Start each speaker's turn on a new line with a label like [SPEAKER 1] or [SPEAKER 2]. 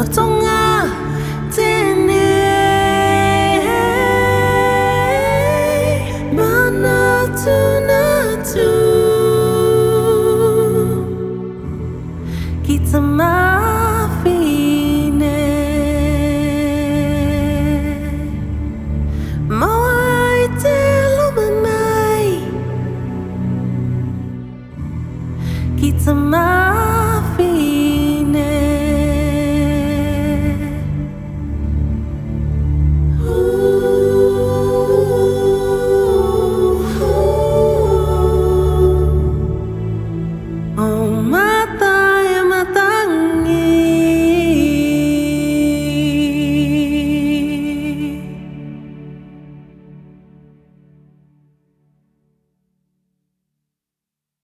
[SPEAKER 1] lo tonga tene mana tu na tu ki te mawhine mawai te lumi mai ki te mawhine